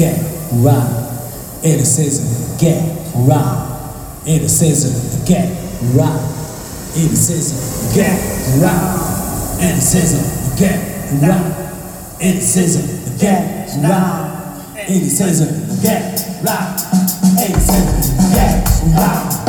get right. It says get right. It says get right. It says get right. It says get right. It says get right. It says get right. It says get right.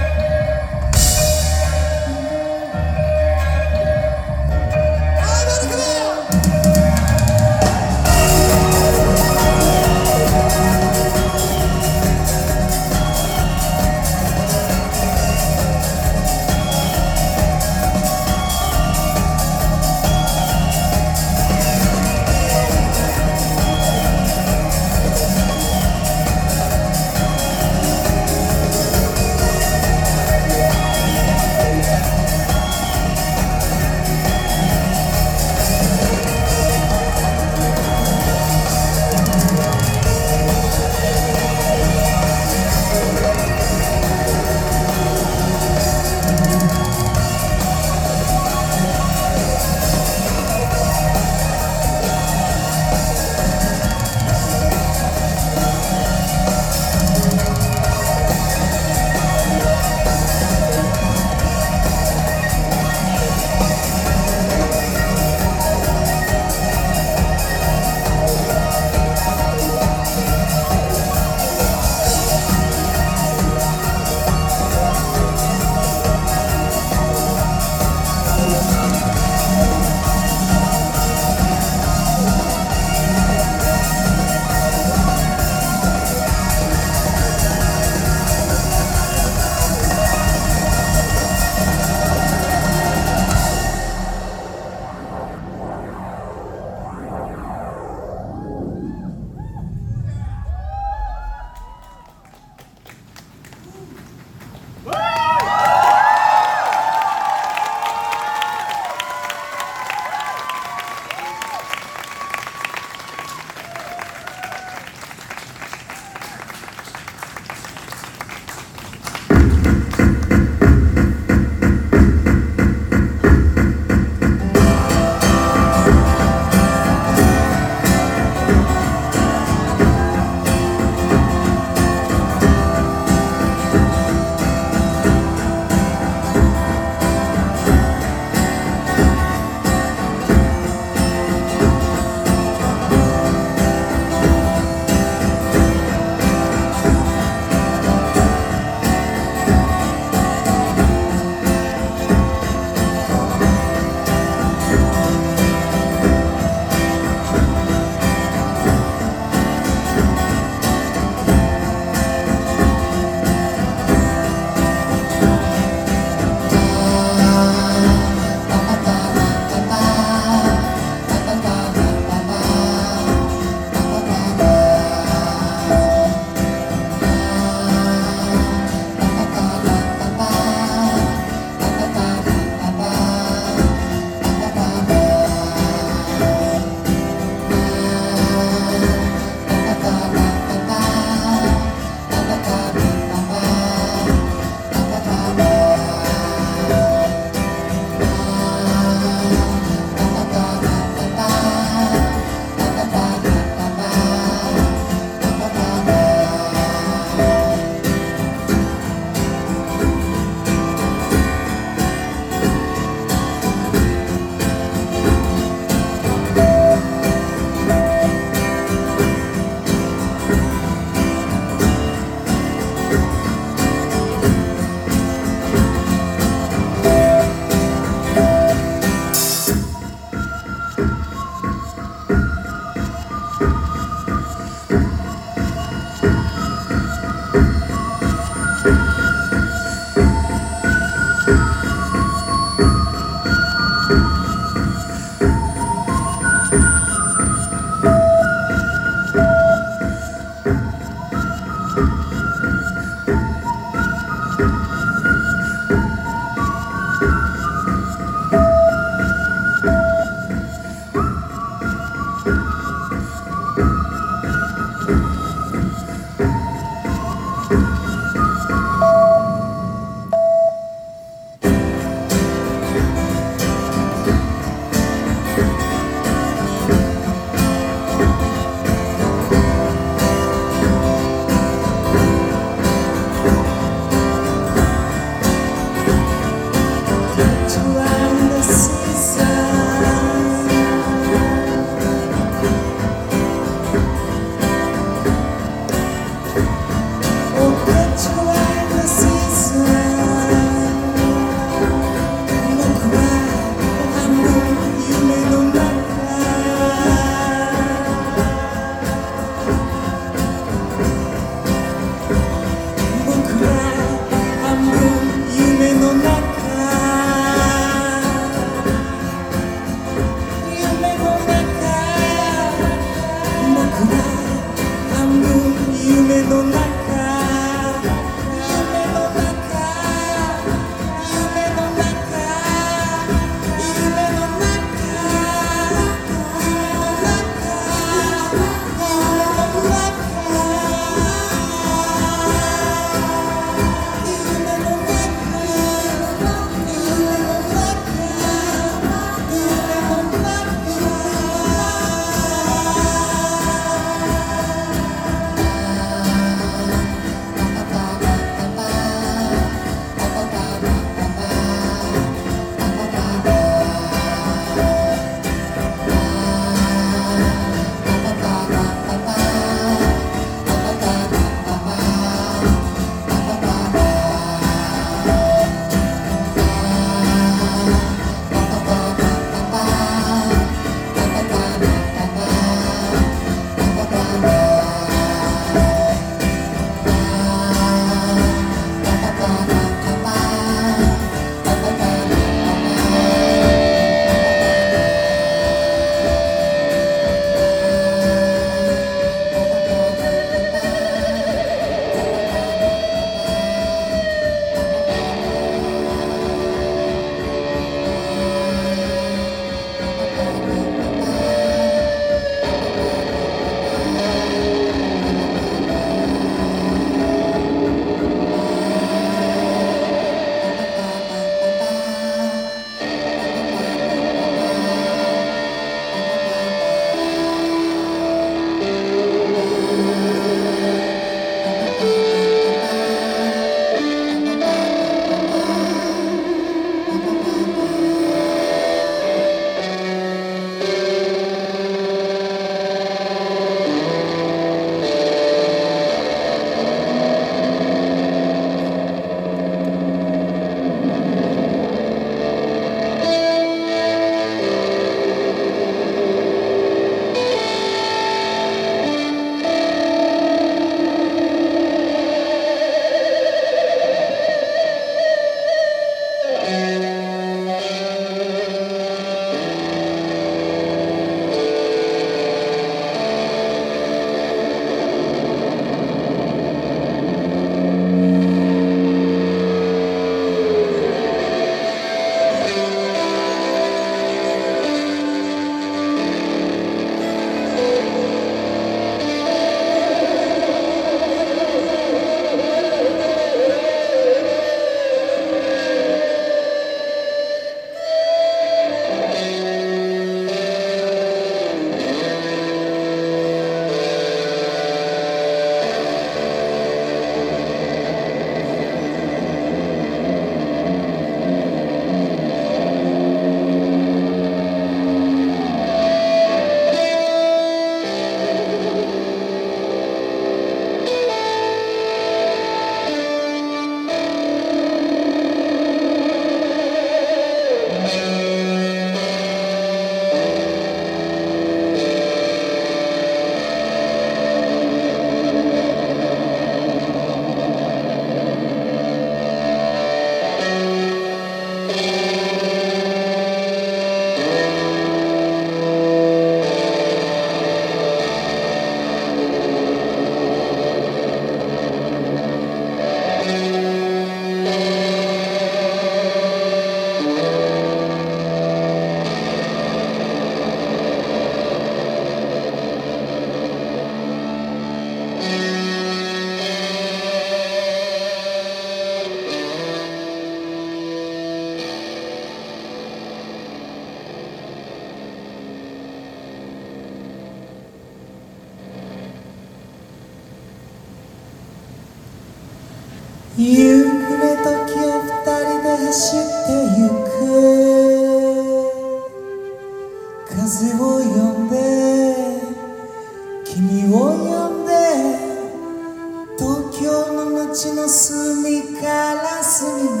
街の隅から隅ま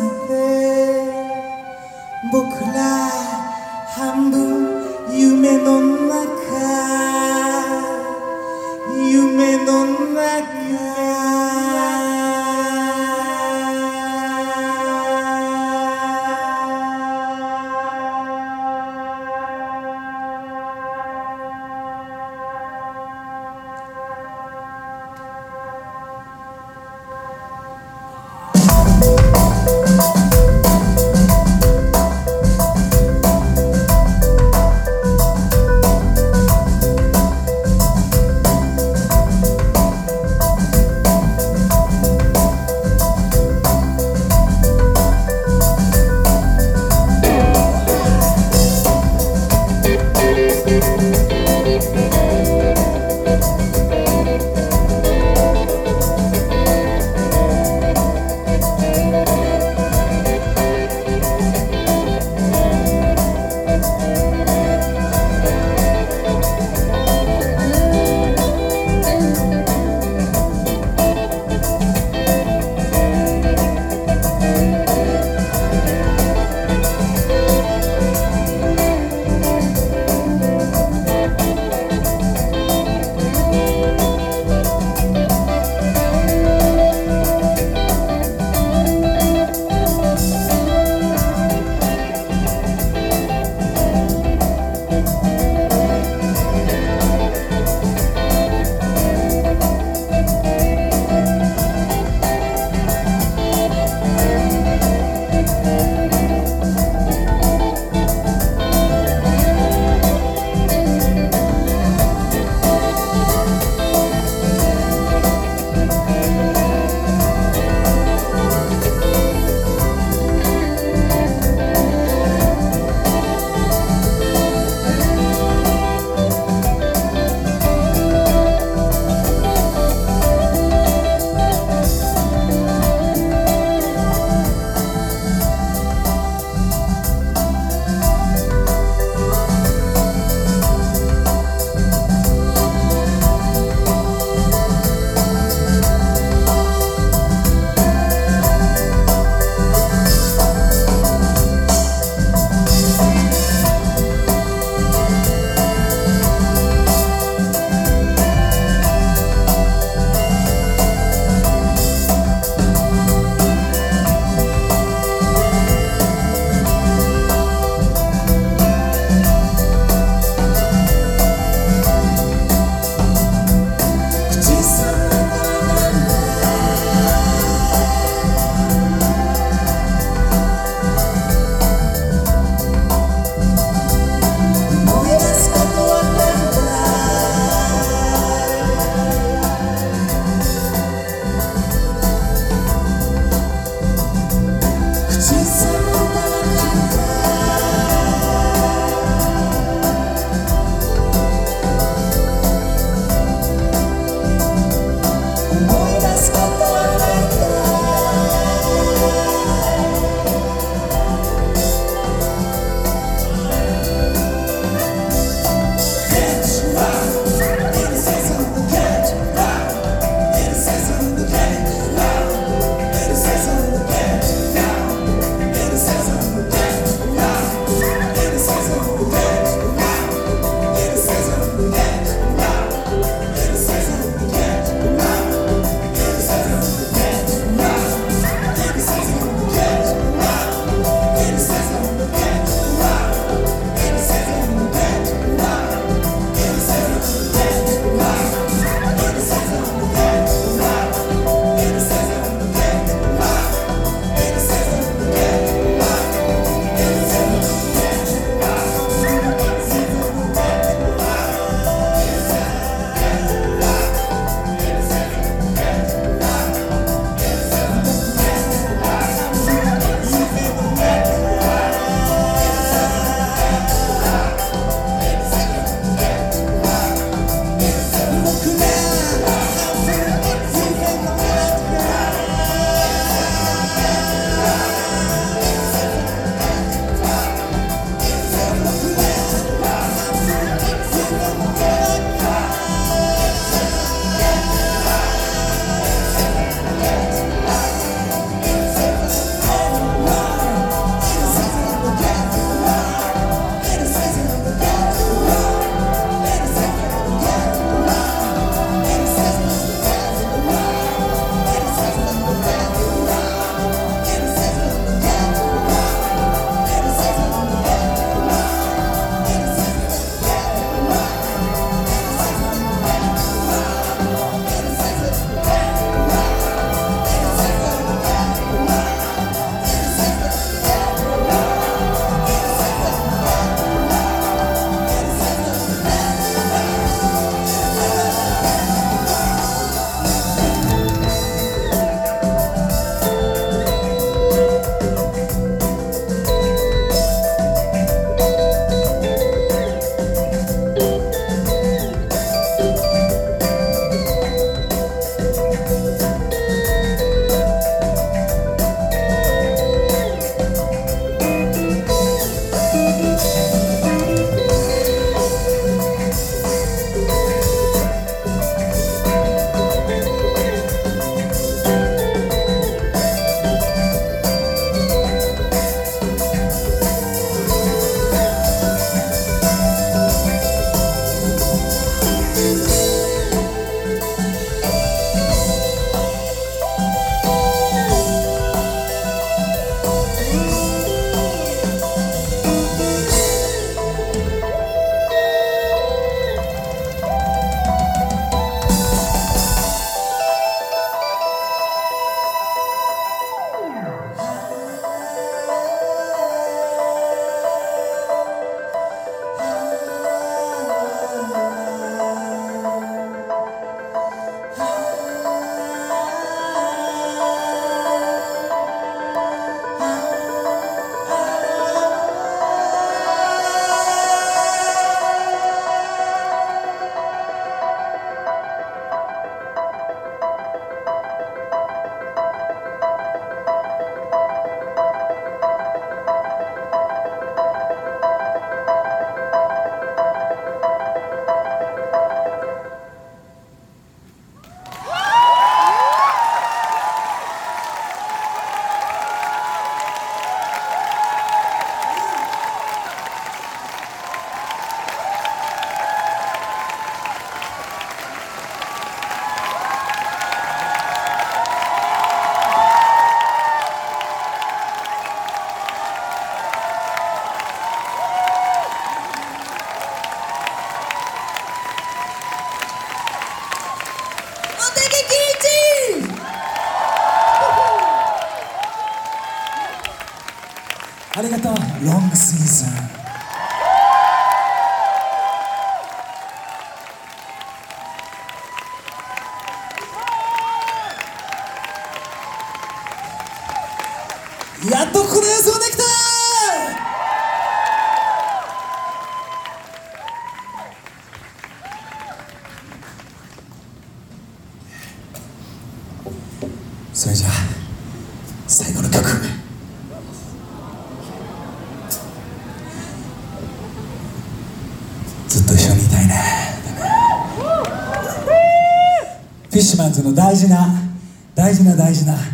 大事な大事な大事な。